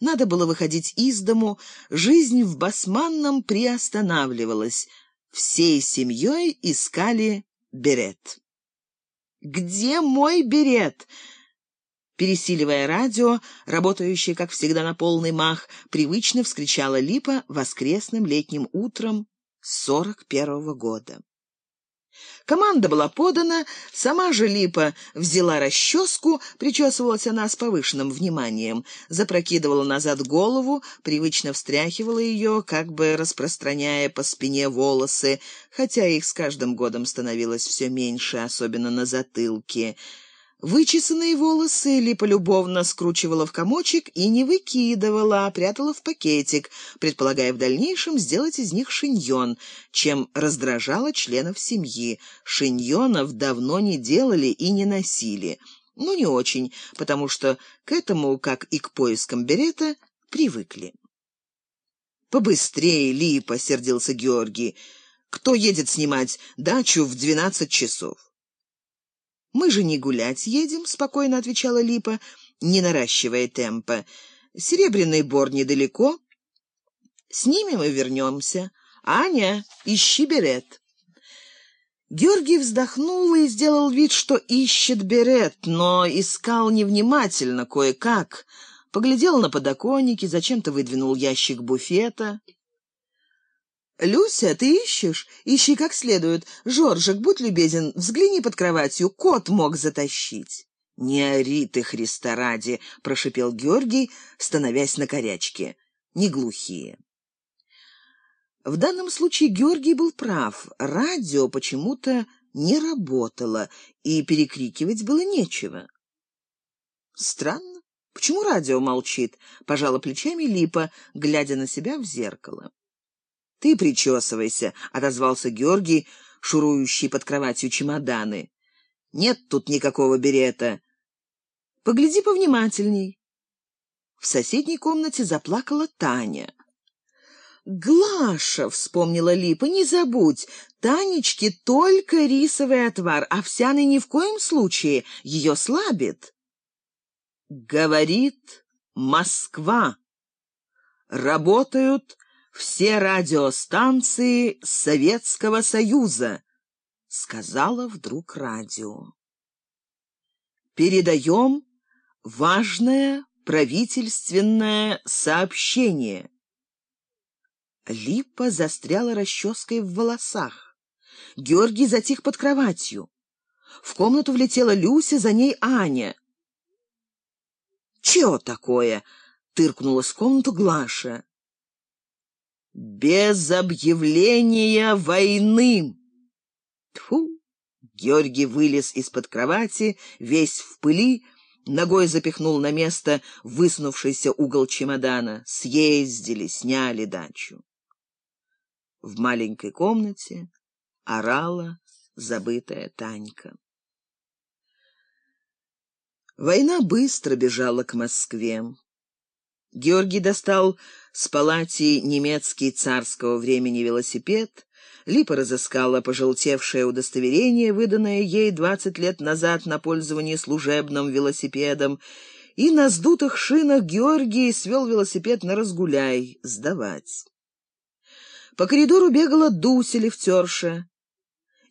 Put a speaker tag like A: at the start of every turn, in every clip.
A: надо было выходить из дому, жизнь в Басманном приостанавливалась. Всей семьей искали берет. «Где мой берет?» Пересиливая радио, работающее, как всегда, на полный мах, привычно вскричала Липа воскресным летним утром сорок первого года. Команда была подана, сама же Липа взяла расческу, причесывалась она с повышенным вниманием, запрокидывала назад голову, привычно встряхивала ее, как бы распространяя по спине волосы, хотя их с каждым годом становилось все меньше, особенно на затылке. Вычесанные волосы Липа любовно скручивала в комочек и не выкидывала, а прятала в пакетик, предполагая в дальнейшем сделать из них шиньон, чем раздражала членов семьи. Шиньонов давно не делали и не носили. Ну, не очень, потому что к этому, как и к поискам берета, привыкли. «Побыстрее, Липа!» — сердился Георгий. «Кто едет снимать дачу в двенадцать часов?» «Мы же не гулять едем», — спокойно отвечала Липа, не наращивая темпа. «Серебряный бор недалеко. Снимем и вернемся. Аня, ищи берет». Георгий вздохнул и сделал вид, что ищет берет, но искал невнимательно, кое-как. Поглядел на подоконнике, зачем-то выдвинул ящик буфета. «Люся, ты ищешь? Ищи как следует. Жоржик, будь любезен, взгляни под кроватью, кот мог затащить». «Не ори ты, Христа ради!» — прошипел Георгий, становясь на корячке. «Не глухие». В данном случае Георгий был прав. Радио почему-то не работало, и перекрикивать было нечего. «Странно. Почему радио молчит?» — пожала плечами Липа, глядя на себя в зеркало. «Ты причесывайся», — отозвался Георгий, шурующий под кроватью чемоданы. «Нет тут никакого берета. Погляди повнимательней». В соседней комнате заплакала Таня. «Глаша!» — вспомнила Липа. «Не забудь, Танечке только рисовый отвар, овсяный ни в коем случае, ее слабит». «Говорит Москва. Работают все радиостанции Советского Союза, сказала вдруг радио. Передаем важное правительственное сообщение. Липа застряла расческой в волосах. Георгий затих под кроватью. В комнату влетела Люся, за ней Аня. «Чего такое?» — тыркнула с комнату Глаша без объявления войны. Тьфу! Георгий вылез из-под кровати, весь в пыли, ногой запихнул на место высунувшийся угол чемодана. Съездили, сняли дачу. В маленькой комнате орала забытая Танька. Война быстро бежала к Москве. Георгий достал с палати немецкий царского времени велосипед. Липа разыскала пожелтевшее удостоверение, выданное ей двадцать лет назад на пользование служебным велосипедом, и на сдутых шинах Георгий свел велосипед на разгуляй, сдавать. По коридору бегала Дуся лифтерша.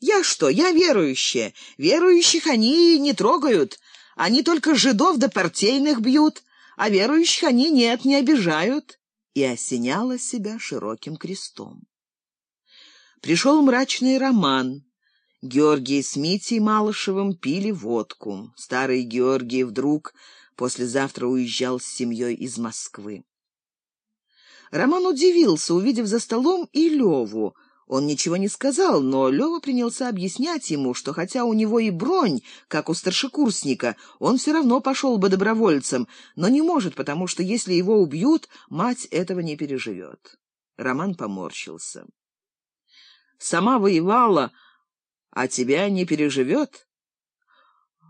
A: «Я что, я верующая. Верующих они не трогают. Они только жидов да партийных бьют а верующих они нет, не обижают, и осеняла себя широким крестом. Пришел мрачный роман. Георгий с Митей Малышевым пили водку. Старый Георгий вдруг послезавтра уезжал с семьей из Москвы. Роман удивился, увидев за столом и Леву — он ничего не сказал, но Лёва принялся объяснять ему, что хотя у него и бронь, как у старшекурсника, он все равно пошел бы добровольцем, но не может, потому что если его убьют, мать этого не переживет. Роман поморщился. «Сама воевала, а тебя не переживет?»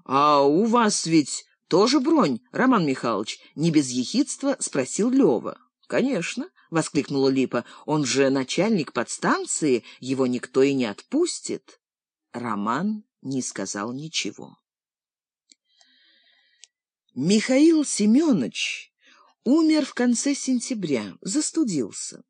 A: «А у вас ведь тоже бронь, Роман Михайлович?» — не без ехидства спросил Лёва. «Конечно», — воскликнула Липа, — «он же начальник подстанции, его никто и не отпустит». Роман не сказал ничего. Михаил Семенович умер в конце сентября, застудился.